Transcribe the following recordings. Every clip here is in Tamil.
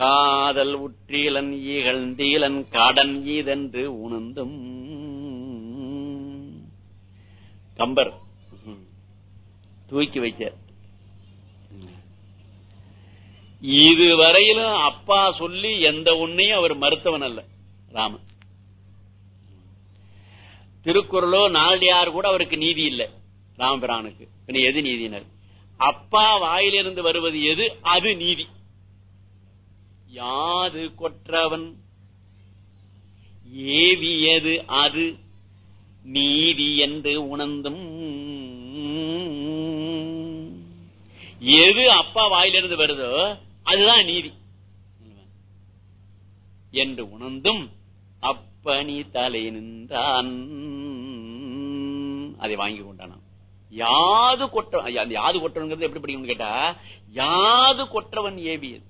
காதல் உற்றீலன் ஈகழ்ந்தீலன் காடன் ஈதென்று உணர்ந்தும். கம்பர் தூக்கி வைக்க. இதுவரையிலும் அப்பா சொல்லி எந்த ஒன்னையும் அவர் மறுத்தவன் அல்ல ராமன். திருக்குறளோ நாலடியார் கூட அவருக்கு நீதி இல்லை ராமபிரானுக்கு. எது நீதினர்? அப்பா வாயிலிருந்து வருவது எது? அது நீதி. யாது கொற்றவன்? ஏவியது அது நீதி என்று உணர்ந்தும். எது அப்பா வாயிலிருந்து வருதோ அதுதான் நீதி. என்று உணர்ந்தும் அப்பனி தலை நின்றான். அதை வாங்கி கொண்டானாம் யாது கொற்ற யாது கொற்றவன் எப்படி படிக்கணும்னு கேட்டா யாது கொற்றவன் ஏவியது.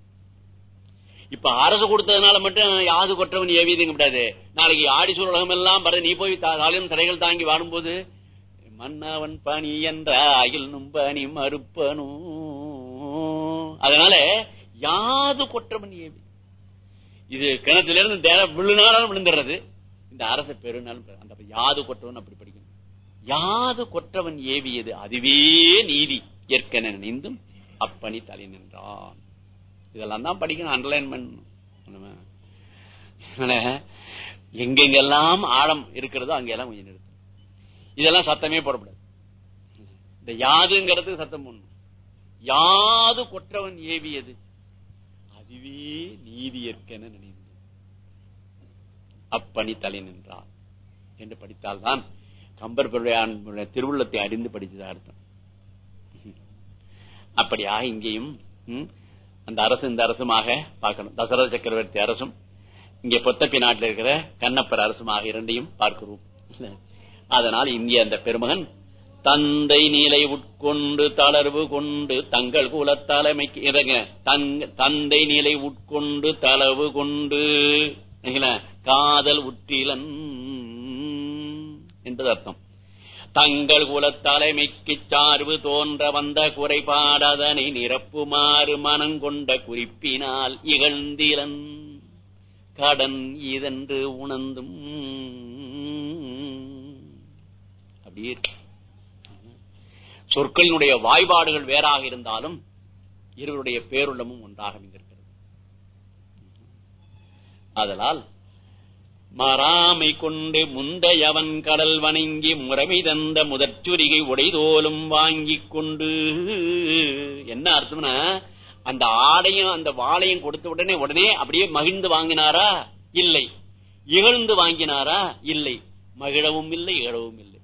இப்ப அரசு கொடுத்ததுனால மட்டும் யாது கொற்றவன் ஏவியதுங்க கூடாது நாளைக்கு ஆடி உலகம் எல்லாம் பர நீ போய் தாலும் தடைகள் தாங்கி வாடும்போது மன்னவன் பணி என்ற அகில் நும்பணி மறுப்பனும் அதனால யாது கொற்றவன் ஏவி. இது கிணத்திலிருந்து இருந்து விழுனாலும் விழுந்துடுறது இந்த அரச பெருநாளும் அந்த யாது கொற்றவன் அப்படி படிக்கணும். யாது கொற்றவன் ஏவியது அதுவே நீதி. ஏற்கன நினைந்தும் அப்பணி தலை நின்றான். இதெல்லாம் தான் படிக்கணும் அண்டர்லைன் பண்ணணும் எங்கெங்கெல்லாம் ஆழம் இருக்கிறதோ அங்கெல்லாம் கொஞ்சம் நிறுத்தும் இதெல்லாம் சத்தமே போடப்படாது இந்த யாதுங்கிறதுக்கு சத்தம் போடணும். யாது கொற்றவன் ஏவியது? அதுவே நீதி ஏற்கன நினைந்து அப்பணி தலை நின்றான். என்று படித்தால்தான் கம்பர் பெருடைய திருவுள்ளத்தை அறிந்து படித்ததா அர்த்தம். அப்படியா இங்கேயும் உம் அந்த அரசு இந்த அரசுமாக பார்க்கணும். தசரத சக்கரவர்த்தி அரசும் இங்கே பொத்தப்பி நாட்டில் இருக்கிற கண்ணப்பர் அரசுமாக இரண்டையும் பார்க்கிறோம். அதனால் இந்திய அந்த பெருமகன் தந்தை நிலை உட்கொண்டு தளர்வு கொண்டு தங்கள் குல தலைமைக்கு இறங்க தந்தை நிலை உட்கொண்டு தளவு கொண்டு காதல் உற்றிலன் என்பது அர்த்தம். தங்கள் குல தலைமைக்கு சார்பு தோன்ற வந்த குறைபாடதனை நிரப்புமாறு மனங்கொண்ட குறிப்பினால் இகழ்ந்திலன். கடன் இதென்று உணர்ந்தும். அப்படியே சொற்களினுடைய வாய்பாடுகள் வேறாக இருந்தாலும் இருவருடைய பேருள்ளமும் ஒன்றாக இருக்கிறது அதனால் மறாமை கொண்டு முந்தையவன் கடல் வணங்கி முறைமை தந்த முதற்சுரிகை உடைதோலும் வாங்கி கொண்டு. என்ன அர்த்தம்னா அந்த ஆடையும் அந்த வாளையும் கொடுத்த உடனே உடனே அப்படியே மகிழ்ந்து வாங்கினாரா? இல்லை. இகழ்ந்து வாங்கினாரா? இல்லை. மகிழவும் இல்லை இகழவும் இல்லை.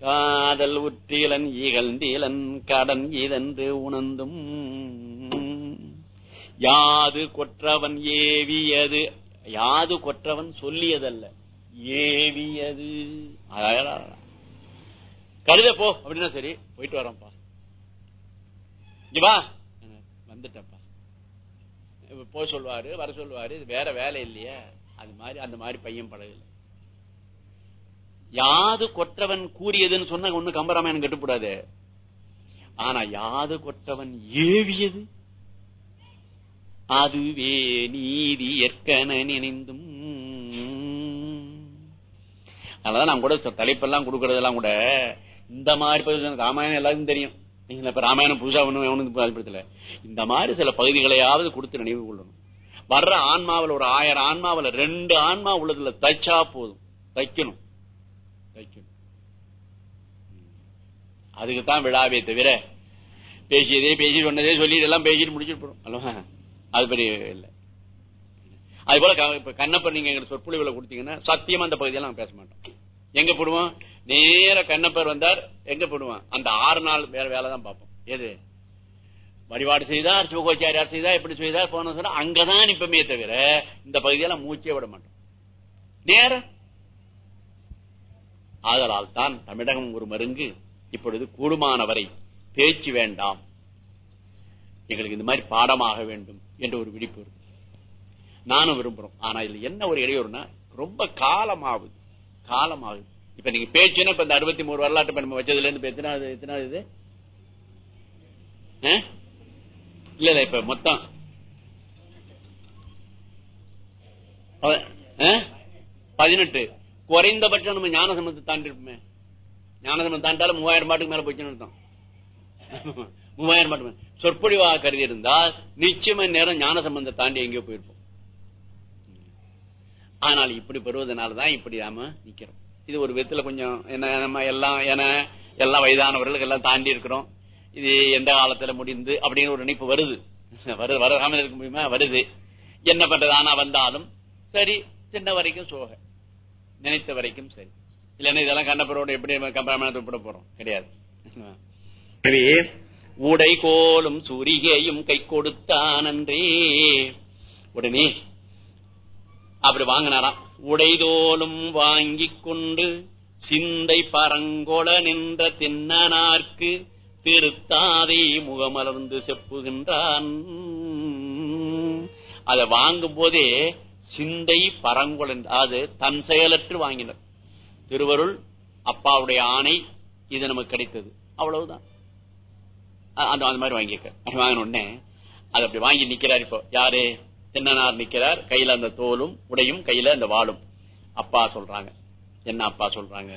காதல் உற்றீலன் இகழ்ந்தீலன் கடன் இதென்று உணர்ந்தும். யாது கொற்றவன் ஏவியது யாது கொற்றவன் சொல்லியதல்ல. ஏவியது. அழகா. கழுத போ. அப்படின்னா சரி போயிட்டு வரோம்ப்பா இங்க வா. வந்துட்டப்பா போய் சொல்லுவாரு வர சொல்லுவாரு இது வேற வேலை இல்லையே. அது மாதிரி அந்த மாதிரி பையன் பழகல. யாது கொற்றவன் கூறியதுன்னு சொன்ன ஒண்ணு கம்பராமாயணம் கட்டுப்படாது. ஆனா யாது கொற்றவன் ஏவியது. அதுவே நீதி ஏற்கன நினைந்தும். அதனால நான் கூட சில தலைப்பெல்லாம் கொடுக்கறதெல்லாம் கூட இந்த மாதிரி பகுதி ராமாயணம் எல்லாருக்கும் தெரியும். இப்ப ராமாயணம் புதுசா ஒண்ணு ஒண்ணு அதிப்படுத்தல இந்த மாதிரி சில பகுதிகளையாவது கொடுத்து நினைவு கொள்ளணும். வர்ற ஆன்மாவில் ஒரு ஆயிரம் ஆன்மாவில் ரெண்டு ஆன்மா உள்ளதுல தைச்சா போதும். தைக்கணும். தைக்கணும். அதுக்கு தான் விழாவே தவிர பேசியதே பேசி சொன்னதே சொல்லி இதெல்லாம் பேசிட்டு முடிச்சுட்டு போறோம். அல்லவா? அது பெரிய இல்லை. அது போல க- இப்ப கண்ணப்பர் நீங்க எங்களுக்கு சொற்பொழிவுல கொடுத்தீங்கன்னா சத்தியமா அந்த பகுதியெல்லாம் நாங்க பேச மாட்டோம். எங்க போடுவோம்? நேர கண்ணப்பர் வந்தார் எங்க போடுவோம்? அந்த ஆறு நாள் வேற வேலை தான் பார்ப்போம். எது? வழிபாடு செய்தார் சிவகோச்சாரியார் செய்தார் எப்படி செய்தார் போன சொன்னா அங்கதான் நிப்பமே தவிர இந்த பகுதியெல்லாம் மூச்சே விட மாட்டோம். நேர. ஆதலால் தான் தமிழகம் ஒரு மருங்கு. இப்பொழுது கூடுமானவரை பேச்சு வேண்டாம். எங்களுக்கு இந்த மாதிரி பாடமாக வேண்டும். என்ற ஒரு விழிப்பு இருக்கு. நானும் விரும்புறோம். ஆனா இதுல என்ன ஒரு இடையூறுனா ரொம்ப காலமாகுது. காலமாகுது. இப்ப நீங்க பேச்சுன்னா இப்ப இந்த அறுபத்தி மூணு வரலாற்று இப்ப நம்ம வச்சதுல இருந்து எத்தனாவது எத்தனாவது இது? இல்ல இல்ல இப்ப மொத்தம். பதினெட்டு. குறைந்தபட்சம் நம்ம ஞான தாண்டி இருப்போமே ஞான தாண்டாலும் மூவாயிரம் பாட்டுக்கு மேல போச்சுன்னு அர்த்தம். மூவாயிரம் பாட்டு சொற்பொழிவாக கருதி இருந்தால் நிச்சயமா நேரம் ஞான சம்பந்த தாண்டி எங்கேயோ போயிருப்போம். ஆனால் இப்படி பெறுவதனாலதான் இப்படி நாம நிக்கிறோம். இது ஒரு விதத்துல கொஞ்சம் என்ன நம்ம எல்லாம் என எல்லாம் வயதானவர்களுக்கு எல்லாம் தாண்டி இருக்கிறோம். இது எந்த காலத்துல முடிந்து அப்படின்னு ஒரு நினைப்பு வருது. வருது வராம இருக்க முடியுமா? வருது. என்ன பண்றது ஆனா வந்தாலும் சரி சின்ன வரைக்கும் சோக. நினைத்த வரைக்கும் சரி. இல்லைன்னா இதெல்லாம் கண்ணப்பரோட எப்படி கம்பராமணத்தை விட போறோம். கிடையாது. உடை கோலும் சூரிகையும் கை கொடுத்தானன்றே. உடனே அப்படி வாங்கினாராம். உடைதோலும் வாங்கிக் கொண்டு சிந்தை பரங்கொள நின்ற தின்னனார்க்கு திருத்தாதை முகமலர்ந்து செப்புகின்றான். அதை வாங்கும் போதே சிந்தை பரங்கொள அது தன் செயலற்று வாங்கினர். திருவருள் அப்பாவுடைய ஆணை இது நமக்கு கிடைத்தது. அவ்வளவுதான். அந்த அந்த மாதிரி வாங்கியிருக்க. வாங்கின உடனே அது அப்படி வாங்கி நிக்கிறார் இப்போ. யாரு? தென்னனார் நிக்கிறார். கையில அந்த தோலும் உடையும் கையில அந்த வாளும். அப்பா சொல்றாங்க. என்ன அப்பா சொல்றாங்க?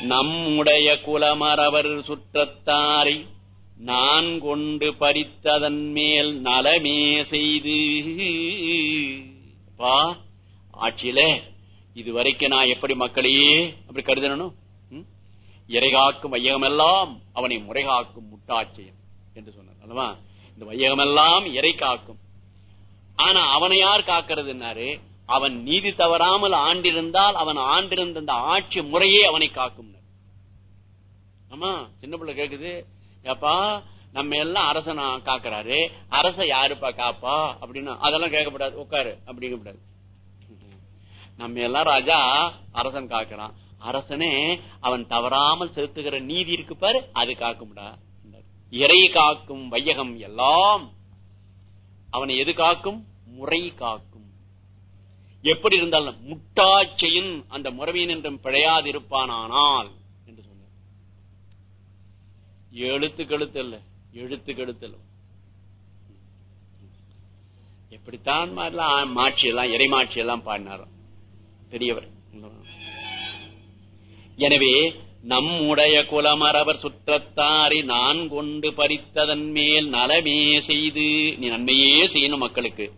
நம்முடைய குலமரவர் சுற்றத்தாரை நான் கொண்டு பறித்ததன் மேல் நலமே செய்து. பா ஆட்சியில இதுவரைக்கும் நான் எப்படி மக்களையே அப்படி கருதணும்? இறைகாக்கும் வையகமெல்லாம் அவனை முறைகாக்கும் முட்டாட்சியம் என்று சொன்னார். அல்லவா? இந்த வையகமெல்லாம் இறை காக்கும். ஆனா அவனை யார் காக்கிறதுனாரு அவன் நீதி தவறாமல் ஆண்டிருந்தால் அவன் ஆண்டிருந்த அந்த ஆட்சி முறையே அவனை காக்கும். ஆமா? சின்ன பிள்ளை கேக்குது ஏப்பா நம்ம எல்லாம் அரசனா காக்குறாரு அரச யாருப்பா காப்பா? அப்படின்னா அதெல்லாம் கேட்கப்படாது உட்காரு அப்படிங்கப்படாது நம்ம எல்லாம் ராஜா அரசன் காக்கிறான். அரசனே அவன் தவறாமல் செலுத்துகிற நீதி இருக்கு பாரு அது காக்கும்டா. இறை காக்கும் வையகம் எல்லாம் அவனை எது காக்கும்? முறை காக்கும். எப்படி இருந்தாலும் முட்டாட்சியின் அந்த முறவியின் என்றும் பிழையாதிருப்பானானால் என்று சொன்னார். எழுத்துக்கு எழுத்து இல்ல. எழுத்து எப்படித்தான் மாதிரிலாம் மாட்சி எல்லாம் இறைமாட்சி எல்லாம் பாடினாரோ. பெரியவர். எனவே நம்முடைய குலமரவர் சுற்றத்தாரி நான் கொண்டு பறித்ததன் மேல் நலமே செய்து நீ நன்மையே செய்யணும் மக்களுக்கு.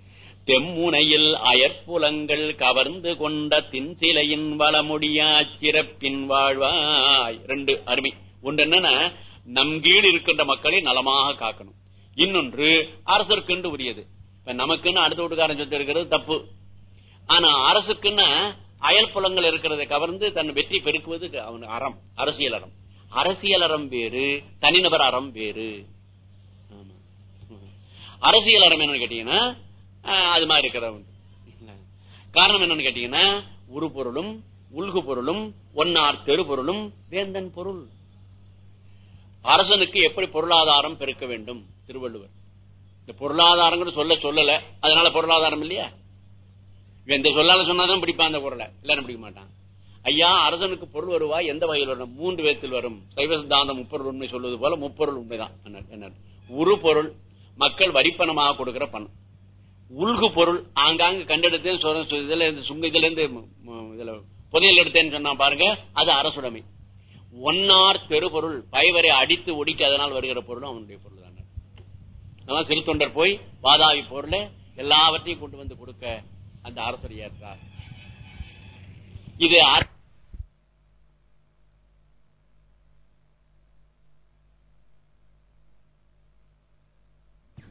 தெம்முனையில் அயற்புலங்கள் கவர்ந்து கொண்ட தின்சிலையின் வளமுடியா சிறப்பின் வாழ்வாய். ரெண்டு அருமை. ஒன்று என்னன்னா நம் கீழ் இருக்கின்ற மக்களை நலமாக காக்கணும். இன்னொன்று அரசருக்குண்டு உரியது. இப்ப நமக்குன்னு அடுத்த வீட்டுக்காரன் சொத்து இருக்கிறது தப்பு. ஆனா அரசுக்குன்னு அயல் புலங்கள் இருக்கிறதை கவர்ந்து தன் வெற்றி பெருக்குவது அவன் அறம் அரசியல் அறம். அரசியல் அறம் வேறு தனிநபர் அறம் வேறு. அரசியல் அறம் என்னன்னு கேட்டீங்கன்னா ஆஹ், அது மாதிரி இருக்கிறவன். காரணம் என்னன்னு கேட்டீங்கன்னா உரு பொருளும் உள்கு பொருளும் ஒன்னார் தெரு பொருளும் வேந்தன் பொருள். அரசனுக்கு எப்படி பொருளாதாரம் பெருக்க வேண்டும் திருவள்ளுவர். இந்த பொருளாதாரம் சொல்ல சொல்லல அதனால பொருளாதாரம் இல்லையா? இந்த சொல்லால சொன்னாதான் பிடிப்பான் அந்த பொருளை. இல்லன்னு பிடிக்க மாட்டான். ஐயா அரசனுக்கு பொருள் வருவாய் எந்த வகையில் வரும்? மூன்று விதத்தில் வரும். சைவ சித்தாந்தம் முப்பொருள் உண்மை சொல்வது போல முப்பொருள் உண்மைதான். என்ன- உரு பொருள் மக்கள் வரிப்பணமாக கொடுக்கிற பணம். உள்கு பொருள் ஆங்காங்கு கண்டெடுத்தேன் இதுல இருந்து சுங்க இதுல இருந்து இதுல புதையல் எடுத்தேன்னு சொன்னா பாருங்க அது அரசுடைமை. ஒன்னார் பெருபொருள் பைவரை அடித்து ஒடிக்க அதனால் வருகிற பொருளும் அவனுடைய பொருள் தான். அதான் சிறு தொண்டர் போய் வாதாவி பொருளை எல்லாவற்றையும் கொண்டு வந்து கொடுக்க அந்த அரசர் ஏற்றார். இது அர-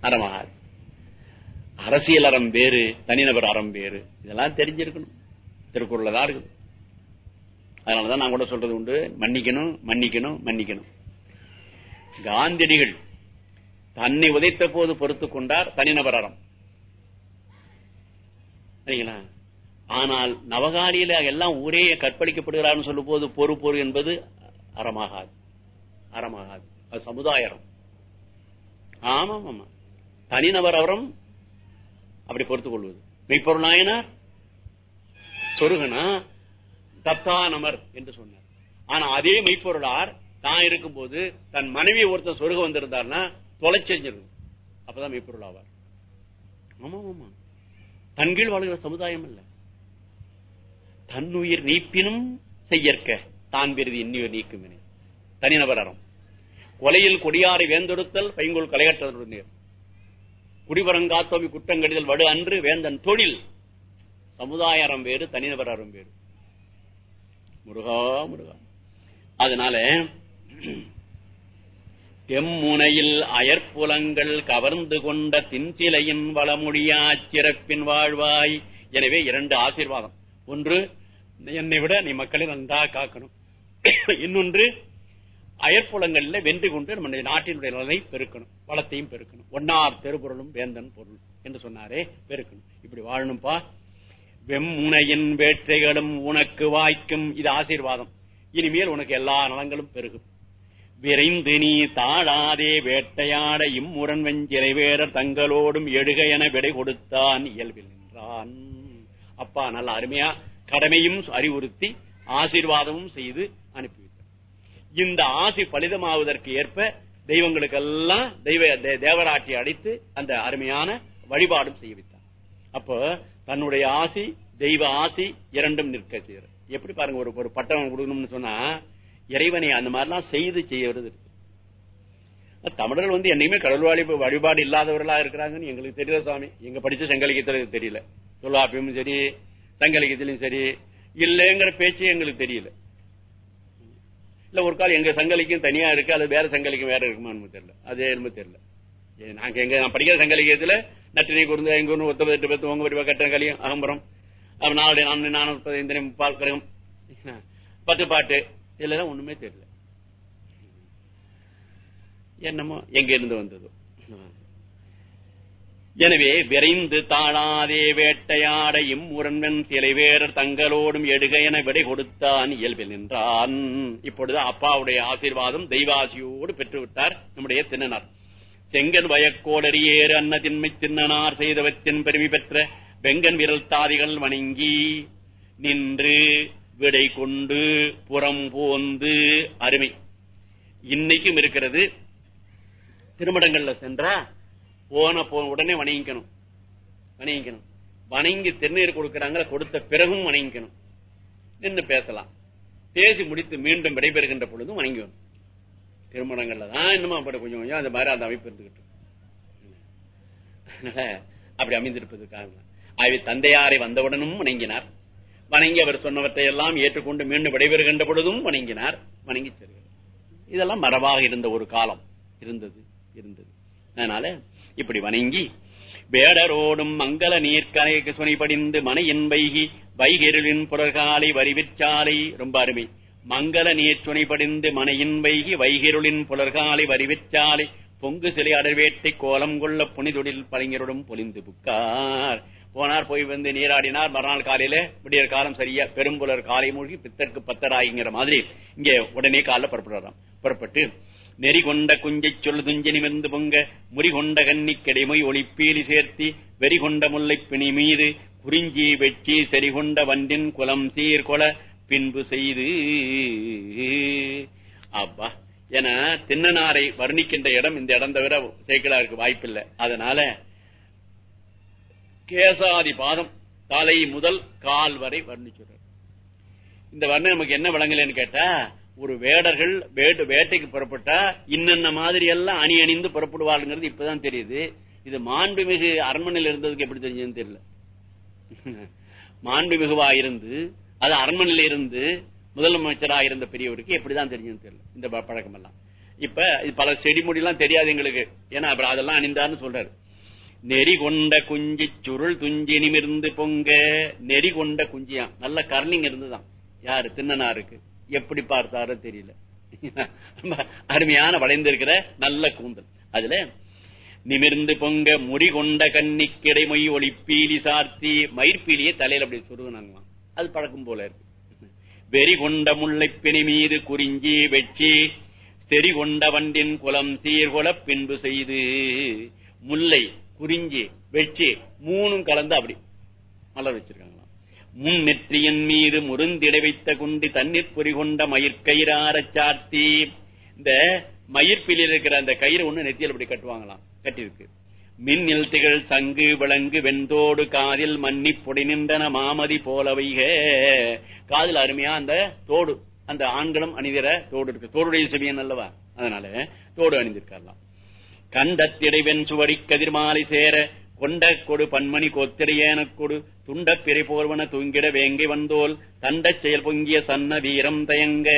அறமாகாது. அரசியல் அறம் வேறு தனிநபர் அறம் வேறு. இதெல்லாம் தெரிஞ்சிருக்கணும். திருக்குறள் தான் இருக்குது. அதனாலதான் நான் கூட சொல்றது உண்டு. மன்னிக்கணும் மன்னிக்கணும் மன்னிக்கணும். காந்தியடிகள் தன்னை உதைத்த போது பொறுத்துக் கொண்டார் தனிநபர் அறம். சரிங்களா? ஆனால் நவகாலியில எல்லாம் ஊரே கற்பழிக்கப்படுகிறார்னு சொல்லும் போது பொறு பொறு என்பது அறமாகாது. அறமாகாது. அது சமுதாயம் ஆமாம் ஆமா தனிநபர் அவரம் அப்படி பொறுத்துக் கொள்வது. மெய்ப்பொருள் நாயனார் சொருகனா தத்தானமர் என்று சொன்னார். ஆனா அதே மெய்ப்பொருளார் தான் இருக்கும்போது தன் மனைவி ஒருத்தர் சொருக வந்திருந்தார்னா தொலைச்செஞ்சிருக்கும். அப்பதான் மெய்ப்பொருள் ஆவார். ஆமா ஆமா தன்கீழ் வாழ்கிற சமுதாயம் அல்ல. தன்னுயிர் நீப்பினும் செய்யற்க தான் பெரிது இன்னுயிர் நீக்கும் என. தனிநபர் அறம் கொலையில் கொடியாரை வேந்தொடுத்தல் பைங்கோல் கலையற்றதுடன் குடிபரங்காத்தோமி குற்றங்கடிதல் வடு அன்று வேந்தன் தொழில். சமுதாய அறம் வேறு தனிநபர் அறம் வேறு. முருகா முருகா. அதனால தெம்முனையில் அயற்புலங்கள் கவர்ந்து கொண்ட தின்சிலையின் வளமுடியா சிறப்பின் வாழ்வாய். எனவே இரண்டு ஆசீர்வாதம். ஒன்று என்னை விட நீ மக்களை நன்றா காக்கணும். இன்னொன்று அயற்புலங்களில் வென்று கொண்டு நம்ம நாட்டினுடைய நலனை பெருக்கணும். வளத்தையும் பெருக்கணும். ஒன்னார் தெருபொருளும் வேந்தன் பொருள் என்று சொன்னாரே பெருக்கணும். இப்படி வாழணும்பா. வெம்முனையின் வேற்றைகளும் உனக்கு வாய்க்கும். இது ஆசீர்வாதம். இனிமேல் உனக்கு எல்லா நலங்களும் பெருகும். விரைந்து நீ தாழாதே வேட்டையாட இம்முரண் வெஞ்சிலை வேடர் தங்களோடும் எடுக என விடை கொடுத்தான் இயல்பில் நின்றான். அப்பா நல்ல அருமையா கடமையும் அறிவுறுத்தி ஆசீர்வாதமும் செய்து அனுப்பிவிட்டார். இந்த ஆசி பலிதமாவதற்கு ஏற்ப தெய்வங்களுக்கெல்லாம் தெய்வ தே- தேவராட்சி அடைத்து அந்த அருமையான வழிபாடும் செய்ய வைத்தார் அப்போ தன்னுடைய ஆசி தெய்வ ஆசி இரண்டும் நிற்க செய்யறது எப்படி பாருங்க ஒரு ஒரு பட்டம் கொடுக்கணும்னு சொன்னா இறைவனை அந்த மாதிரிலாம் செய்து செய்யறது தமிழர்கள் வந்து என்னையுமே கடவுள் வழிப வழிபாடு இல்லாதவர்களா இருக்கிறாங்கன்னு எங்களுக்கு தெரியல சுவாமி எங்க படிச்ச சங்கலிக்கத்துல தெரியல. தொல்லாப்பியமும் சரி சங்கலிக்கத்திலும் சரி இல்லைங்கிற பேச்சு எங்களுக்கு தெரியல. இல்ல ஒரு கால் எங்க சங்கலிக்கும் தனியா இருக்கு அது வேற சங்கலிக்கும் வேற இருக்குமான்னு தெரியல. அது என்னமோ தெரியல. ஏ, நாங்க எங்க நான் படிக்கிற சங்கலிக்கத்துல நட்டினை குறுந்து எங்க ஒன்று ஒத்த எட்டு பத்து உங்க வடிவா கட்ட கலியும் அகம்பரம். நாலு நானூத்தி நானூறு இந்த முப்பால் கிரகம். பத்து பாட்டு. இதுல எல்லாம் ஒண்ணுமே தெரியல. என்னமோ எங்க இருந்து வந்ததோ? எனவே விரைந்து தாழாதே வேட்டையாட இம்முரண்வன் சிலை வேறர் தங்களோடும் எடுக என விடை கொடுத்தான் இயல்பில் நின்றான். இப்பொழுது அப்பாவுடைய ஆசீர்வாதம் தெய்வாசியோடு பெற்றுவிட்டார் நம்முடைய தின்னனார். செங்கன் வயக்கோடரியேறு அன்ன திண்மை தின்னனார் செய்தவத்தின் பெருமை பெற்ற வெங்கன் விரல் தாதிகள் வணங்கி நின்று விடை கொண்டு புறம் போந்து அருமை. இன்னைக்கும் இருக்கிறது திருமடங்கள்ல சென்றா போன போன உடனே வணங்கிக்கணும் வணங்கிக்கணும் வணங்கி திருநீர் கொடுக்கிறாங்க கொடுத்த பிறகும் வணங்கிக்கணும் நின்று பேசலாம். பேசி முடித்து மீண்டும் விடைபெறுகின்ற பொழுதும் வணங்கணும் திருமணங்கள்ல தான் இன்னும் அப்படி கொஞ்சம் கொஞ்சம் அந்த மாதிரி அந்த அமைப்பு இருந்துகிட்டு அதனால அப்படி அமைந்திருப்பது காரணம். ஆகவே தந்தையாரை வந்தவுடனும் வணங்கினார். வணங்கி அவர் சொன்னவற்றை எல்லாம் ஏற்றுக்கொண்டு மீண்டும் விடைபெறுகின்ற பொழுதும் வணங்கினார் வணங்கி செல்கிறார். இதெல்லாம் மரபாக இருந்த ஒரு காலம் இருந்தது இருந்தது. அதனால இப்படி வணங்கி வேடரோடும் மங்கள நீர்க்கரைக்கு சுனைபடிந்து மனையின் வைகி வைகெருளின் புறகாலை வரிவிற்சாலை ரொம்ப அருமை. மங்கள நீர் சுனைபடிந்து மனையின் வைகி வைகிருளின் புலர்காலை வரிவிற்சாலை பொங்கு சிலை அடர்வேட்டை கோலம் கொள்ள புனிதொடில் பழங்கருடன் பொலிந்து புக்கார் போனார் போய் வந்து நீராடினார். மறுநாள் காலையில விடியற் காலம் சரியா பெரும்புலர் காலை மூழ்கி பித்தற்கு பத்தராயிங்கிற மாதிரி இங்க உடனே காலைல புறப்படுறாராம். புறப்பட்டு நெறி கொண்ட குஞ்சை சொல் துஞ்சி நிமிர்ந்து பொங்க முறிகொண்ட கண்ணி கன்னி ஒளிப்பீலி சேர்த்தி வெறி கொண்ட முல்லை பிணி மீது குறிஞ்சி வெற்றி செறிகொண்ட வண்டின் குலம் சீர்கொல பின்பு செய்து. அப்பா என தின்னனாரை வர்ணிக்கின்ற இடம் இந்த இடம் தவிர சேக்கலாருக்கு வாய்ப்பில்லை. அதனால கேசாதி பாதம் தலை முதல் கால் வரை வர்ணிச்சுறார் இந்த வர்ணம் நமக்கு என்ன விளங்கலன்னு கேட்டா ஒரு வேடர்கள் வேட்டு வேட்டைக்கு புறப்பட்டா இன்னென்ன மாதிரி எல்லாம் அணி அணிந்து புறப்படுவாருங்கிறது இப்பதான் தெரியுது. இது மாண்புமிகு அரண்மனையில் இருந்ததுக்கு எப்படி தெரிஞ்சதுன்னு தெரியல. மாண்புமிகுவா இருந்து அது அரண்மனையில் இருந்து முதலமைச்சராக இருந்த பெரியவருக்கு எப்படிதான் தெரிஞ்சதுன்னு தெரியல. இந்த பழக்கம் எல்லாம் இப்ப இது பல செடி எல்லாம் தெரியாது எங்களுக்கு. ஏன்னா அப்புறம் அதெல்லாம் அணிந்தார்னு சொல்றாரு. நெறி கொண்ட குஞ்சி சுருள் துஞ்சி நிமிர்ந்து பொங்க. நெறி கொண்ட குஞ்சியா? நல்ல கர்னிங் இருந்துதான். யாரு? தின்னனாருக்கு எப்படி பார்த்தாரோ தெரியல. அருமையான வளைந்திருக்கிற நல்ல கூந்தல். அதுல நிமிர்ந்து பொங்க முறி கொண்ட கண்ணிக்கிடை மொய் ஒளி பீலி சார்த்தி மயிர்பீலியை தலையில அப்படி சுருகுனாங்களாம். அது பழக்கம் போல இருக்கு. வெறி கொண்ட முல்லைப்பிணி மீது குறிஞ்சி வெற்றி செறி கொண்ட வண்டின் குலம் சீர்குல பின்பு செய்து முல்லை குறிஞ்சி வெற்றி மூணும் கலந்து அப்படி மலர் வச்சிருக்காங்களாம். முன் நெற்றியின் மீது முருந்திட வைத்த குண்டி தண்ணீர் பொறி கொண்ட மயிர்கயிறாரச் சார்த்தி இந்த மயிர்பில் இருக்கிற அந்த கயிறு ஒண்ணு நெத்தியில் அப்படி கட்டுவாங்களாம் கட்டிருக்கு மின் நிலத்திகள் சங்கு விளங்கு வெந்தோடு காதில் மன்னி பொடி நின்றன மாமதி போலவைக. காதில் அருமையா அந்த தோடு அந்த ஆண்களும் அணிதிர தோடு இருக்கு. தோடுடைய செவியன் அல்லவா? அதனால தோடு அணிந்திருக்கலாம் கண்டத்திடைவென் சுவடி கதிர்மாலை சேர கொண்ட கொடு பன்மணி கொத்திரையேன கொடு துண்ட பிறை போர்வன தூங்கிட வேங்கி வந்தோல் தண்டச் செயல் பொங்கிய சன்ன வீரம் தயங்க.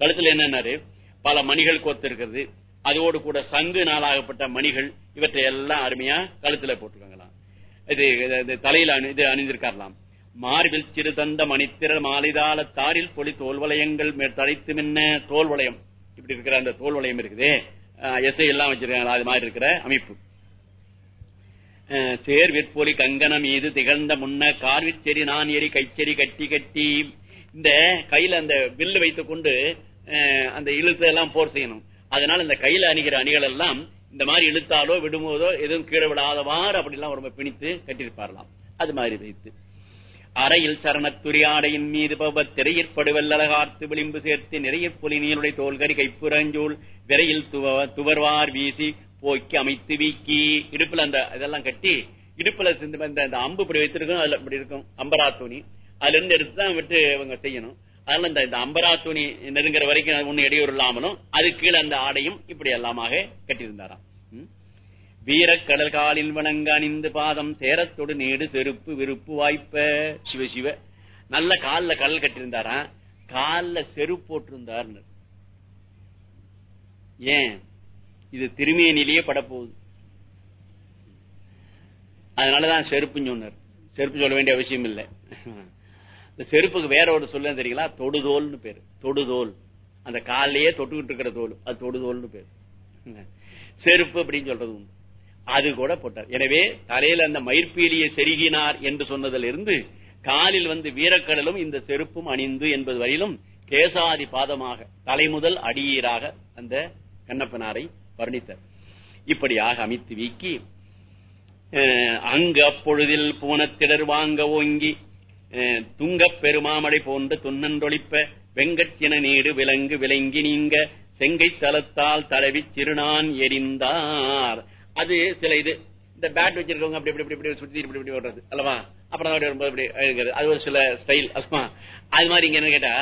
கழுத்துல என்னன்னாரு பல மணிகள் கோத்திருக்கிறது. அதோடு கூட சங்கு நாளாகப்பட்ட மணிகள் இவற்றை எல்லாம் அருமையா கழுத்துல போட்டுருக்காங்களாம் இது தலையில் தலையில அணி- இது அணிந்திருக்காரலாம். மார்பில் சிறு தந்த மணித்திர மாலைதால தாரில் பொலி தோல்வளையங்கள் தழைத்து மின்ன தோல்வளையம் இப்படி இருக்கிற அந்த தோல்வளையம் இருக்குதே. எஸ்ஐ எல்லாம் வச்சிருக்காங்க அது மாதிரி இருக்கிற அமைப்பு. அஹ், சேர் கங்கணம் மீது திகழ்ந்த முன்ன கார்விச்செறி நான் எரி கைச்செறி கட்டி கட்டி இந்த கையில அந்த வில்லு வைத்துக் கொண்டு அந்த இழுத்து எல்லாம் போர் செய்யணும். அதனால இந்த கையில அணிகிற அணிகள் எல்லாம் இந்த மாதிரி இழுத்தாலோ விடும்போதோ எதுவும் கீழே விடாதவாறு அப்படி எல்லாம் ரொம்ப பிணித்து கட்டியிருப்பாரலாம் அது மாதிரி வைத்து. அறையில் சரணத்துரியாடையின் மீது பவத் திரையிற்படுவல்லழகார்த்து விளிம்பு சேர்த்து நிறைய புலி நீருடைய தோல்கரி கைப்புறஞ்சூல் விரையில் துவ- துவர்வார் வீசி போக்கி அமைத்து வீக்கி. இடுப்புல அந்த இதெல்லாம் கட்டி இடுப்புல சிந்து இந்த அம்பு இப்படி வைத்திருக்கும் அதுல இப்படி இருக்கும் அம்பரா துணி. அதுல இருந்து எடுத்துதான் விட்டு இவங்க செய்யணும். அதனால இந்த இந்த அம்பரா துணி நெருங்குற வரைக்கும் ஒண்ணு இடையூறு இல்லாமலும் அது கீழே அந்த ஆடையும் இப்படி எல்லாமாக கட்டியிருந்தாராம். வீரக்கடல் காலில் வணங்க அணிந்து பாதம் சேரத்தொடு நீடு செருப்பு விருப்பு வாய்ப்ப. சிவ சிவ. நல்ல கால்ல கடல் கட்டியிருந்தாரா கால்ல செருப்பு போட்டிருந்தார் ஏன்? இது திருமேனிலேயே படப்போகுது. அதனாலதான் செருப்புன்னு சொன்னார். செருப்பு சொல்ல வேண்டிய அவசியம் இல்லை. இந்த செருப்புக்கு வேற ஒரு சொல்ல தெரியுங்களா? தொடுதோல்னு பேரு. தொடுதோல். அந்த காலிலேயே தொட்டுக்கிட்டு இருக்கிற தோல். அது தொடுதோல்னு பேரு. செருப்பு அப்படின்னு சொல்றது அது கூட போட்டார். எனவே தலையில அந்த மயிர்பீலியை செருகினார் என்று சொன்னதிலிருந்து காலில் வந்து வீரக்கடலும் இந்த செருப்பும் அணிந்து என்பது வரையிலும் கேசாதி பாதமாக தலை முதல் அடியீராக அந்த கண்ணப்பனாரை வர்ணித்தார். இப்படியாக அமைத்து வீக்கி அஹ், அங்கு அப்பொழுதில் பூனத்திடர் வாங்க ஓங்கி அஹ், துங்கப் பெருமாமடை போன்ற துன்னன்றொழிப்ப வெங்கட்சின நீடு விலங்கு விலங்கி நீங்க செங்கை தலத்தால் தடவி திருநான் எரிந்தார். அது சில இது. இந்த பேட் வச்சிருக்கவங்க அப்படி இப்படி இப்படி இப்படி சுத்தி இப்படி இப்படி ஓடுறது. அல்லவா? அப்புறம் அப்படி வரும்போது இப்படி இருக்கிறது அது ஒரு சில ஸ்டைல் அல்லவா அது மாதிரி இங்க என்ன கேட்டா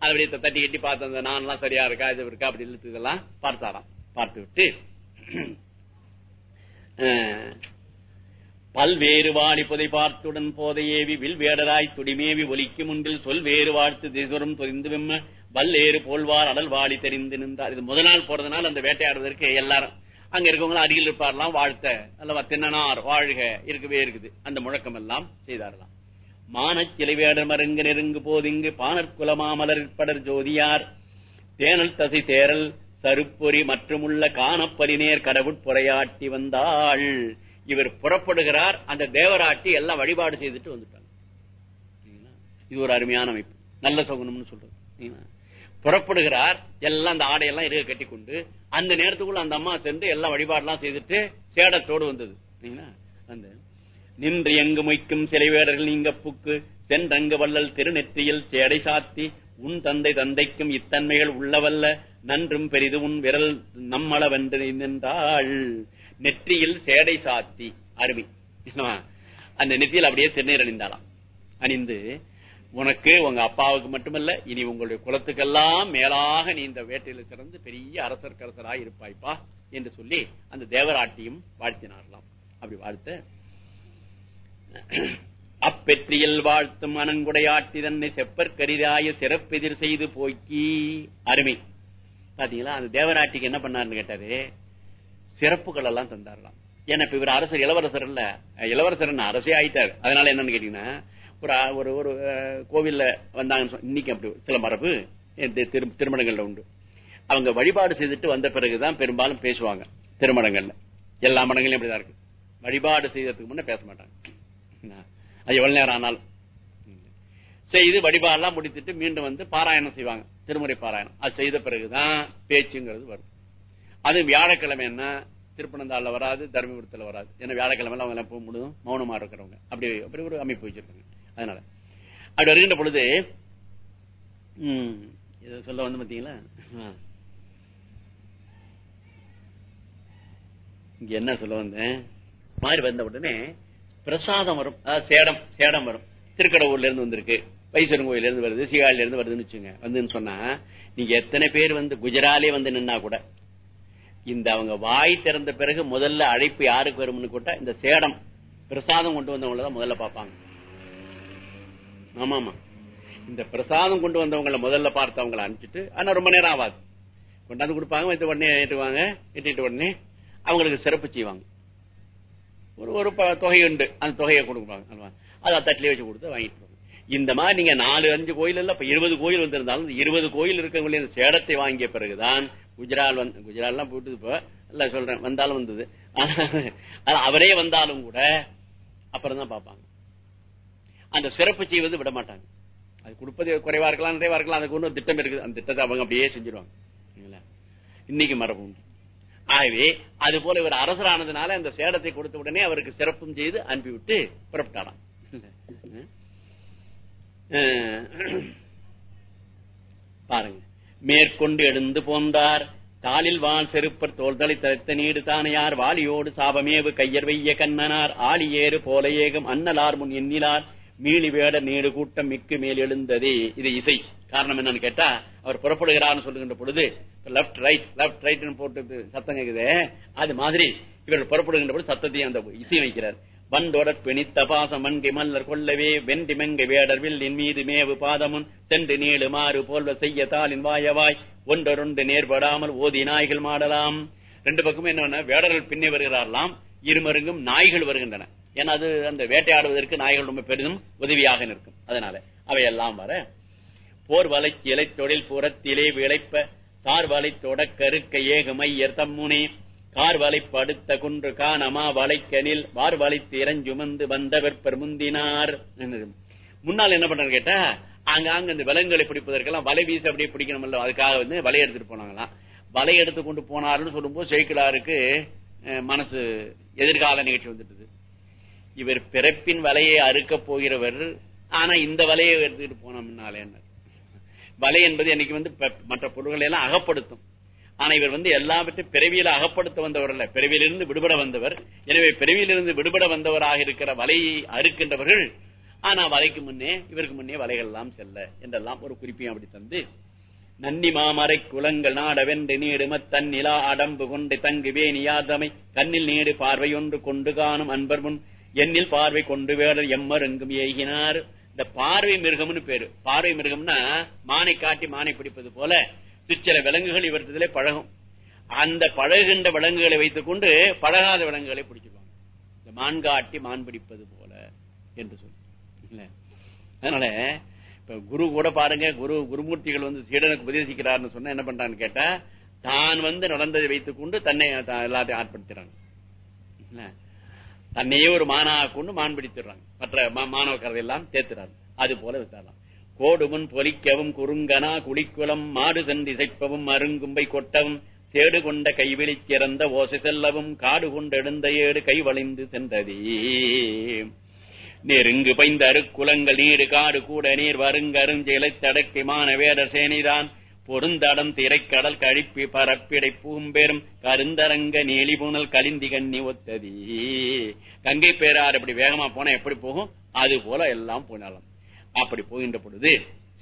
அது அப்படியே தட்டி கட்டி பார்த்து அந்த நான் எல்லாம் சரியா இருக்கா இது இருக்கா அப்படி இழுத்து இதெல்லாம் பார்த்தாராம். பார்த்து விட்டு பல்வேறு வாடி புதை பார்த்துடன் போதையேவி வில் வேடராய் துடிமேவி ஒலிக்கும் முன்பில் சொல் வேறு வாழ்த்து திசுரம் தொறிந்து வெம்ம வல்லேறு போல்வார் அடல் வாடி தெரிந்து நின்றார். இது முதல் நாள் போறதுனால அந்த வேட்டையாடுவதற்கு எல்லாரும் அங்க இருக்கவங்க அருகில் இருப்பாரலாம் வாழ்த்த அல்லவா தின்னனார் வாழ்க இருக்கவே இருக்குது. அந்த முழக்கம் எல்லாம் செய்தாரலாம் மானச் மருங்கு நெருங்கு போதிங்கு பானற்குலமாமலர் படர் ஜோதியார் தேனல் தசை தேரல் சருப்பொறி மற்றுமுள்ள காணப்பரிநேர் கடவுட்புறையாட்டி வந்தாள். இவர் புறப்படுகிறார் அந்த தேவராட்டி எல்லாம் வழிபாடு செய்துட்டு வந்துட்டாங்க. இது ஒரு அருமையான அமைப்பு. நல்ல சகுனம்னு சொல்றது. புறப்படுகிறார் எல்லாம் அந்த ஆடையெல்லாம் இருக கட்டி கொண்டு அந்த நேரத்துக்குள்ள அந்த அம்மா சென்று எல்லாம் வழிபாடெல்லாம் செய்துட்டு சேடத்தோடு வந்தது. அந்த நின்று எங்கு மொய்க்கும் சிலை வேடர்கள் நீங்க புக்கு சென்றங்கு வள்ளல் திருநெற்றியில் சேடை சாத்தி உன் தந்தை தந்தைக்கும் இத்தன்மைகள் உள்ளவல்ல நன்றும் பெரிது உன் விரல் நம்மளவென்று நின்றாள். நெற்றியில் சேடை சாத்தி அருமை அந்த நெற்றியில் அப்படியே திருநீர் அணிந்தாலாம் அணிந்து உனக்கு உங்க அப்பாவுக்கு மட்டுமல்ல இனி உங்களுடைய குலத்துக்கெல்லாம் மேலாக நீ இந்த வேட்டையில சிறந்து பெரிய அரசர்கரசராய் இருப்பாய்ப்பா என்று சொல்லி அந்த தேவராட்டியும் வாழ்த்தினார்களாம். அப்படி வாழ்த்த அப்பெற்றியில் வாழ்த்தும் அனங்குடையாட்டி தன்னை செப்பற்கரிதாய சிறப்பெதிர் செய்து போக்கி அருமை. பாத்தீங்களா? அந்த தேவராட்டிக்கு என்ன பண்ணாருன்னு கேட்டாரு? சிறப்புகள் எல்லாம் தந்தாரலாம் ஏன்னா இப்ப இவர் அரசர் இளவரசர் இல்ல. இளவரசர் அரசே ஆயிட்டார். அதனால என்னன்னு கேட்டீங்கன்னா ஒரு ஒரு ஒரு கோவில்ல வந்தாங்கன்னு இன்னைக்கு அப்படி சில மரபு திரு- திருமணங்கள்ல உண்டு. அவங்க வழிபாடு செய்துட்டு வந்த பிறகுதான் பெரும்பாலும் பேசுவாங்க திருமணங்கள்ல. எல்லா மடங்களையும் அப்படிதான் இருக்கு. வழிபாடு செய்யறதுக்கு முன்ன பேச மாட்டாங்க. என்ன? அது எவ்வளவு நேரம் ஆனாலும். செய்து வழிபாடெல்லாம் முடித்துட்டு மீண்டும் வந்து பாராயணம் செய்வாங்க திருமுறை பாராயணம். அது செய்த பிறகுதான் பேச்சுங்கிறது வரும். அது வியாழக்கிழமை என்ன? திருப்பனந்தாள்ல வராது தர்மபுரத்தில் வராது. ஏன்னா வியாழக்கிழமை அவங்க எல்லாம் போக முடியும் மௌனமா இருக்கிறவங்க. அப்படி அப்படி ஒரு அமைப்பு வச்சிருக்காங்க. அதனால. அப்படி வருகின்ற பொழுது இதை சொல்ல வந்து பாத்தீங்களா? இங்க என்ன சொல்ல வந்தேன்? மாதிரி வந்த உடனே பிரசாதம் வரும். சேடம் சேடம் வரும். திருக்கடவுர்ல இருந்து வந்திருக்கு. வைசரன் கோயில இருந்து வருது சீகாழில இருந்து வருதுன்னு வச்சுங்க. வந்துன்னு சொன்னா நீங்க எத்தனை பேர் வந்து குஜராலே வந்து நின்னா கூட இந்த அவங்க வாய் திறந்த பிறகு முதல்ல அழைப்பு யாருக்கு வரும்னு கூட்டா இந்த சேடம் பிரசாதம் கொண்டு வந்தவங்களதான் முதல்ல பார்ப்பாங்க. ஆமா இந்த பிரசாதம் கொண்டு வந்தவங்கள முதல்ல பார்த்தவங்களை அனுப்பிச்சிட்டு ஆனா ரொம்ப நேரம் ஆகாது. கொண்டாந்து கொடுப்பாங்க வைத்த உடனே ஏற்றுவாங்க ஏற்றிட்டு உடனே அவங்களுக்கு சிறப்பு செய்வாங்க. ஒரு ஒரு ப- தொகை உண்டு. அந்த தொகையை கொடுப்பாங்க அதை தட்டிலே வச்சு கொடுத்து வாங்கிட்டு இந்த மாதிரி நீங்க நாலு அஞ்சு கோயில் இல்ல இப்ப இருபது கோயில் வந்திருந்தாலும் இருபது கோயில் இருக்கவங்களே சேடத்தை வாங்கிய பிறகுதான் குஜராத் வந்து குஜராத்லாம் போயிட்டு இப்ப. இல்ல சொல்றேன் வந்தாலும் வந்தது. அவரே வந்தாலும் கூட அப்புறம் தான் பார்ப்பாங்க. அந்த சிறப்பு செய்வது விட மாட்டாங்க. அது கொடுப்பது குறைவா இருக்கலாம் நிறைவா இருக்கலாம் அதுக்கு ஒன்றும் திட்டம் இருக்குது. அந்த திட்டத்தை அவங்க அப்படியே செஞ்சிருவாங்க. இன்னைக்கு மரபு உண்டு. ஆகவே அது போல இவர் அரசரானதுனால அந்த சேடத்தை கொடுத்த உடனே அவருக்கு சிறப்பும் செய்து அனுப்பிவிட்டு புறப்பட்டாராம். பாருங்க. மேற்கொண்டு எழுந்து போந்தார். தாளில் வாழ் செருப்பர் தோல்தலை தரித்த நீடு தானையார். வாலியோடு சாபமேவு கையர் வெய்ய கண்ணனார். ஆளியேறு போல ஏகம். அன்னலார் முன் எண்ணிலார். மீளி வேட நீடு கூட்டம் மிக்கு மேல் எழுந்ததே இது இசை. காரணம் என்னன்னு கேட்டா அவர் புறப்படுகிறார்னு சொல்லுகின்ற பொழுது லெப்ட் ரைட் லெப்ட் ரைட் போட்டு சத்தம் கேக்குது அது மாதிரி இவர்கள் புறப்படுகின்ற பொழுது சத்தத்தையும் அந்த இசை வைக்கிறார். வந்தொடர் பிணித்த பாசம் மண்கை மல்லர் கொள்ளவே வெண்டி மெங்கை வேடர் வில்லின் மீது மேவு பாதமுன் சென்று நீளு மாறு போல்வ செய்ய தாளின் வாயவாய் ஒன்றொன்று நேர்படாமல் ஓதி நாய்கள் மாடலாம். ரெண்டு பக்கமும் என்னன்னா வேடர்கள் பின்னே வருகிறார்களாம். இருமருங்கும் நாய்கள் வருகின்றன. ஏன்னா அது அந்த வேட்டையாடுவதற்கு நாய்கள் ரொம்ப பெரிதும் உதவியாக நிற்கும். அதனால அவையெல்லாம் வர போர் வலை இலை தொழில் புறத்திலே விளைப்ப சார் வலை தொட கருக்க ஏகமையர் தம்முனே. கார் வலை படுத்த குன்று காணமா வலைக்கனில் வார் வலை திறஞ்சுமந்து வந்தவர் முந்தினார் முன்னால் என்ன பண்றாரு கேட்டா அங்காங்க இந்த விலங்குகளை பிடிப்பதற்கெல்லாம் வலை வீச அப்படியே பிடிக்கணும் அதுக்காக வந்து வலை எடுத்துட்டு போனாங்களாம். வலை எடுத்து கொண்டு போனாருன்னு சொல்லும்போது சேக்கிலாருக்கு அஹ், மனசு எதிர்கால நிகழ்ச்சி வந்துட்டது. இவர் பிறப்பின் வலையை அறுக்கப் போகிறவர் ஆனா இந்த வலையை எடுத்துக்கிட்டு போனோம்னாலே என்ன? வலை என்பது என்னைக்கு வந்து மற்ற பொருள்களை எல்லாம் அகப்படுத்தும். ஆனா இவர் வந்து எல்லாவற்றையும் பிறவியில அகப்படுத்த வந்தவர் அல்ல. பிறவியிலிருந்து விடுபட வந்தவர். எனவே பிறவியிலிருந்து விடுபட வந்தவராக இருக்கிற வலையை அறுக்கின்றவர்கள். ஆனா வலைக்கு முன்னே இவருக்கு முன்னே வலைகள் எல்லாம் செல்ல என்றெல்லாம் ஒரு குறிப்பையும் அப்படி தந்து நன்னி மாமரை குளங்கள் நாடவென்று நீடுமத் தன்னிலா அடம்பு கொண்டு தங்கு வேணியாதமை கண்ணில் நீடு பார்வை ஒன்று கொண்டு காணும் அன்பர் முன் எண்ணில் பார்வை கொண்டு வேடர் எம்மருங்கும் ஏகினார். இந்த பார்வை மிருகம்னு பேரு. பார்வை மிருகம்னா மானை காட்டி மானை பிடிப்பது போல சிற்சில விலங்குகள் இவர்த்ததிலே பழகும். அந்த பழகுகின்ற விலங்குகளை வைத்துக் கொண்டு பழகாத விலங்குகளை பிடிச்சிருவாங்க. இந்த மான் காட்டி மான் பிடிப்பது போல என்று சொல்லி. அதனால குரு கூட பாருங்க குரு குருமூர்த்திகள் வந்து சீடனுக்கு உபதேசிக்கிறார்னு சொன்னா என்ன பண்றான்னு கேட்டா தான் வந்து நடந்ததை வைத்துக் கொண்டு தன்னை எல்லாத்தையும் ஆட்படுத்துறாங்க. தன்னையே ஒரு மானாக கொண்டு மான் பிடித்துறாங்க மற்ற மா- மாணவ கதையெல்லாம் சேர்த்துறாங்க. அது போல விசாரம். கோடுமுன் பொலிக்கவும் குறுங்கனா குளிக்குளம் மாடு சென்று இசைப்பவும் அருங்கும்பை கொட்டவும் தேடு கொண்ட கைவிழி சிறந்த ஓசை செல்லவும் காடு கொண்டு எழுந்த ஏடு கை வளைந்து சென்றதே. நெருங்கு பைந்த அருக்குலங்கள் நீடு காடு கூட நீர் வருங்க அருஞ்செலை தடக்கை மான சேனிதான். பொருந்தடம் திரைக்கடல் கழிப்பி பரப்பிடை பூம்பெரும் கருந்தரங்க நீலி புனல் கலிந்தி கண்ணி ஒத்ததி. கங்கை பேரார் அப்படி வேகமா போனா எப்படி போகும்? அது போல எல்லாம் போனாலும். அப்படி போகின்ற பொழுது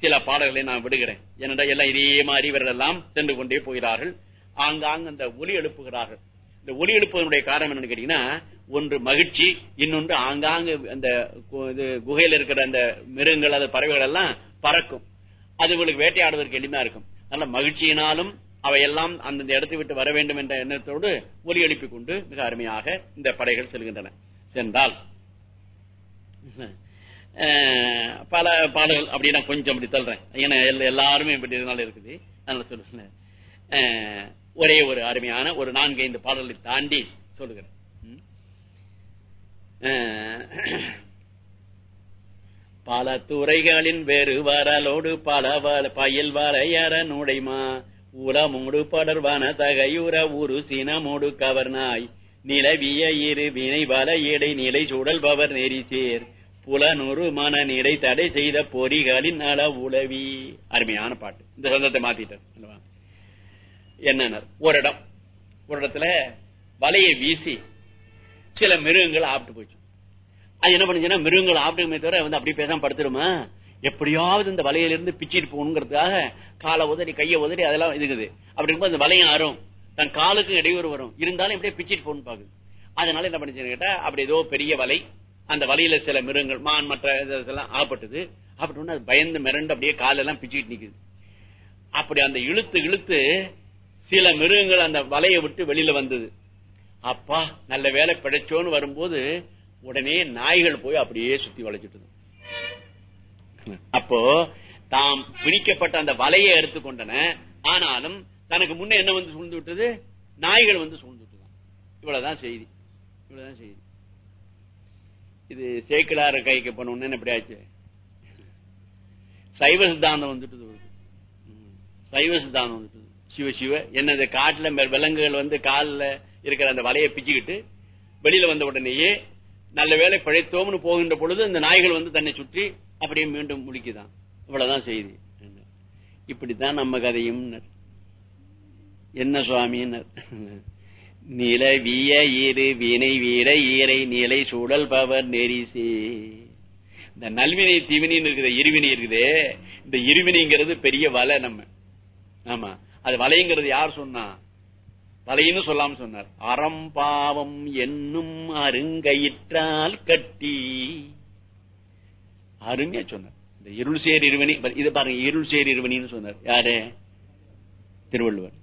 சில பாடல்களை நான் விடுகிறேன். ஏனென்றால் எல்லாம் இதே மாதிரி இவர்கள் எல்லாம் சென்று கொண்டே போகிறார்கள். ஆங்காங்க அந்த ஒலி எழுப்புகிறார்கள். இந்த ஒலி எழுப்புவதனுடைய காரணம் என்னன்னு கேட்டீங்கன்னா ஒன்று மகிழ்ச்சி இன்னொன்று ஆங்காங்கு அந்த கு- இது குகையில் இருக்கிற அந்த மிருகங்கள் அந்த பறவைகள் எல்லாம் பறக்கும். அது உங்களுக்கு வேட்டையாடுவதற்கு எளிமையா இருக்கும். நல்ல மகிழ்ச்சியினாலும் அவையெல்லாம் அந்தந்த இடத்தை விட்டு வர வேண்டும் என்ற எண்ணத்தோடு ஒலி எழுப்பிக் கொண்டு மிக அருமையாக இந்த படைகள் செல்கின்றன. சென்றால் பல பாடல்கள் அப்படி நான் கொஞ்சம் அப்படி தள்ளுறேன். ஏன்னா எல்லாருமே இப்படி இதனால இருக்குது. அதனால சொல்லுறேன் அஹ், ஒரே ஒரு அருமையான ஒரு நான்கு ஐந்து பாடல்களை தாண்டி சொல்லுகிறேன். பல துறைகளின் வேறு வரலோடு பல பயில் வரையற நுடைமா உலமூடு படர்வான தகையுற உரு சினமோடு கவர்னாய் நிலவிய இரு வினை வல இடை நிலை சுடல்பவர் நெறி சேர் மன நிறை தடை செய்த பொறிகளின் அள உளவி. அருமையான பாட்டு. இந்த சொந்தத்தை மாத்திட்டார் அல்லவா? என்னன்னா ஒரு இடம் ஒரு இடத்துல வலையை வீசி சில மிருகங்கள் ஆப்பிட்டு போச்சு அது என்ன பண்ணுச்சுன்னா மிருகங்கள் ஆப்பிட்டுமே தவிர வந்து அப்படி பேசாம படுத்துருமா? எப்படியாவது இந்த வலையில இருந்து பிச்சிட்டு போகணுங்கிறதுக்காக காலை உதறி கையை உதறி அதெல்லாம் இருக்குது அப்படி இருக்கும்போது அந்த வலையும் ஆறும். தன் காலுக்கும் இடையூறு வரும். இருந்தாலும் இப்படியே பிச்சிட்டு போகணும்னு பாக்குது அதனால என்ன பண்ணுச்சுன்னு கேட்டா அப்படி ஏதோ பெரிய வலை அந்த வலையில சில மிருகங்கள் மான் மற்ற இதெல்லாம் ஆப்பட்டது. அப்படின்னு அது பயந்து மிரண்டு அப்படியே காலெல்லாம் பிச்சுக்கிட்டு நிக்குது. அப்படி அந்த இழுத்து இழுத்து சில மிருகங்கள் அந்த வலையை விட்டு வெளியில வந்தது. அப்பா நல்ல வேலை பிழைச்சோன்னு வரும்போது உடனே நாய்கள் போய் அப்படியே சுத்தி வளைச்சிட்டு அப்போ தாம் பிடிக்கப்பட்ட அந்த வலையை எடுத்துக்கொண்டன ஆனாலும் தனக்கு முன்ன என்ன வந்து சூழ்ந்து விட்டது? நாய்கள் வந்து சூழ்ந்து விட்டுதான் இவ்வளவுதான் செய்தி. இவ்வளவுதான் செய்தி. இது சேக்கிலார கைக்கு போன எப்படி ஆச்சு? சைவ சித்தாந்தம் வந்துட்டு சைவ சித்தாந்தம் வந்துட்டு சிவ சிவ. என்னது காட்டுல விலங்குகள் வந்து காலில் இருக்கிற அந்த வலையை பிச்சுக்கிட்டு வெளியில வந்த உடனேயே நல்ல வேலை பிழைத்தோம்னு போகின்ற பொழுது இந்த நாய்கள் வந்து தன்னை சுற்றி அப்படியே மீண்டும் முழிக்குதான். இவ்வளவுதான் செய்தி. இப்படித்தான் நம்ம கதையும் என்ன சுவாமின்னர் நிலவிய இரு வினை வீர ஈரை நிலை சூழல் பவர் நெரிசி இந்த நல்வினை தீவினின்னு இருக்குது இருவினை இருக்குது இந்த இருவினைங்கிறது பெரிய வலை நம்ம. ஆமா. அது வலைங்கிறது யார் சொன்னா? வலைன்னு சொல்லாம சொன்னார். அறம்பாவம் என்னும் அருங்கயிற்றால் கட்டி. அருமையா சொன்னார். இந்த இருள் சேர் இருவனி இது பாருங்க இருள் சேர் இருவனின்னு சொன்னார். யாரு? திருவள்ளுவர்.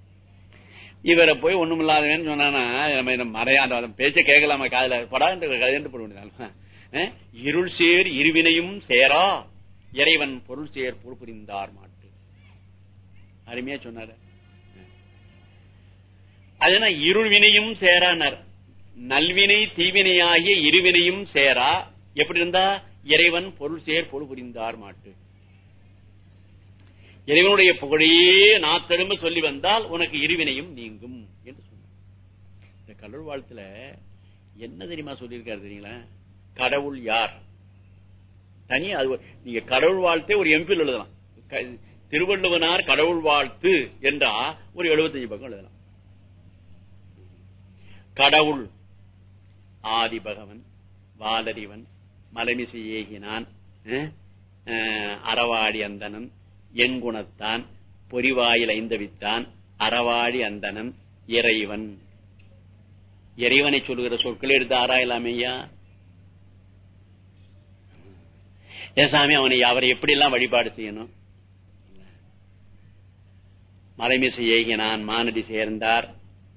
இவரை போய் ஒண்ணும் இல்லாதவன்னு சொன்னானா நம்ம மறையாத பேச்ச கேட்கலாமா காதல? படா என்று போட வேண்டியதான் இருள் சேர் இருவினையும் சேரா இறைவன் பொருள் சேர் பொருள் புரிந்தார் மாட்டு. அருமையா சொன்னாரு. அதனா இருள்வினையும் சேரானார். நல்வினை தீவினையாகிய இருவினையும் சேரா. எப்படி இருந்தா? இறைவன் பொருள் சேர் பொருள் புரிந்தார் மாட்டு. இறைவனுடைய புகழையே நான் திரும்ப சொல்லி வந்தால் உனக்கு இருவினையும் நீங்கும் என்று சொன்னார். இந்த கடவுள் வாழ்த்துல என்ன தெரியுமா சொல்லியிருக்காரு தெரியுங்களா? கடவுள் யார்? தனியா அது நீங்க கடவுள் வாழ்த்தே ஒரு எம்பில் எழுதலாம். திருவள்ளுவனார் கடவுள் வாழ்த்து என்றா ஒரு எழுபத்தஞ்சு பக்கம் எழுதலாம். கடவுள் ஆதி பகவன் வாலறிவன் மலைமிசை ஏகினான் அறவாடி அந்தனன் எண்குணத்தான் பொறிவாயில் ஐந்தவித்தான் அறவாடி அந்தனன் இறைவன். இறைவனை சொல்லுகிற சொற்களை எடுத்து ஆராயலாமையா ஏசாமி அவனை அவரை எப்படி எல்லாம் வழிபாடு செய்யணும்? மலைமிசை ஏகினான் மானடி சேர்ந்தார்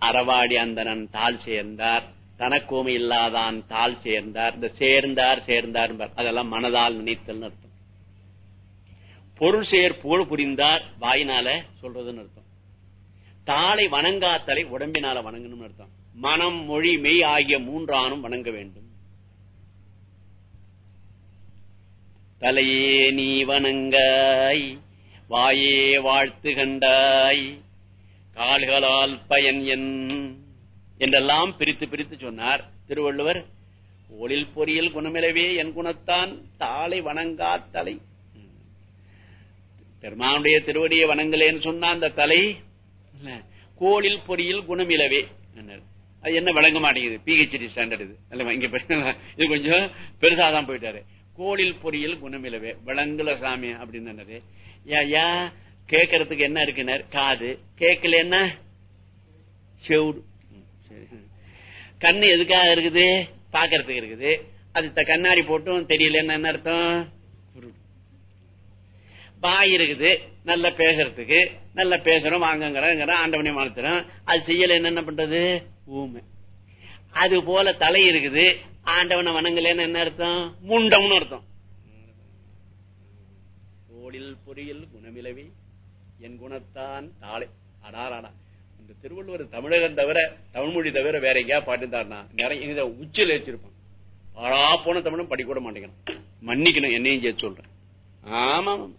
அறவாடி அந்தனன் தாள் சேர்ந்தார் தனக்கோமை இல்லாதான் தாள் சேர்ந்தார் இந்த சேர்ந்தார் சேர்ந்தார் அதெல்லாம் மனதால் நினைத்தல் அர்த்தம். பொருள் சேர் புகழ் புரிந்தார் வாயினால சொல்றதுன்னு அர்த்தம். தாளை வணங்காத்தலை உடம்பினால வணங்கணும்னு அர்த்தம். மனம் மொழி மெய் ஆகிய மூன்றானும் வணங்க வேண்டும். தலையே நீ வணங்காய் வாயே வாழ்த்து கண்டாய் கால்களால் பயன் என் என்றெல்லாம் பிரித்து பிரித்து சொன்னார். திருவள்ளுவர் ஒளில் பொறியில் குணமிலவே என் குணத்தான் தாளை வணங்கா தலை. பெருமானுடைய திருவடியை வணங்கலேன்னு சொன்ன அந்த தலை கோளில் பொறியில் குணமிலவே. அது என்ன வழங்க மாட்டேங்குது? பிஹெச்டி ஸ்டாண்டர்ட் இது. அல்ல இங்க இது கொஞ்சம் பெருசாதான் போயிட்டாரு. கோளில் பொறியில் குணமிலவே. விளங்குல சாமி அப்படின்னு ஐயா கேட்கறதுக்கு என்ன இருக்குனர்? காது. கேட்கல என்ன செவுடு கண்ணு எதுக்காக இருக்குது? பாக்கிறதுக்கு இருக்குது. அது கண்ணாடி போட்டும் தெரியல என்ன அர்த்தம்? பாய் இருக்குது. நல்லா பேசுறதுக்கு நல்லா பேசுறோம் வாங்கங்கிறோம் ஆண்டவனை மாத்துறோம் அது செய்யல என்ன பண்றது? ஊமை. அது போல தலை இருக்குது. ஆண்டவனை வணங்கலன்னு என்ன அர்த்தம்? முண்டம்னு அர்த்தம். பொறியில் குணமிலவி என் குணத்தான் தாளை. அடாராடா இந்த திருவள்ளுவர் தமிழகம் தவிர தமிழ்மொழி தவிர வேற எங்கேயா பாட்டுந்தாருனா நிறைய உச்சில வச்சிருப்பான். பாழா போன தமிழும் படிக்கூட மாட்டேங்கிறான். மன்னிக்கணும் என்னையும் சேர்த்து சொல்றேன். ஆமா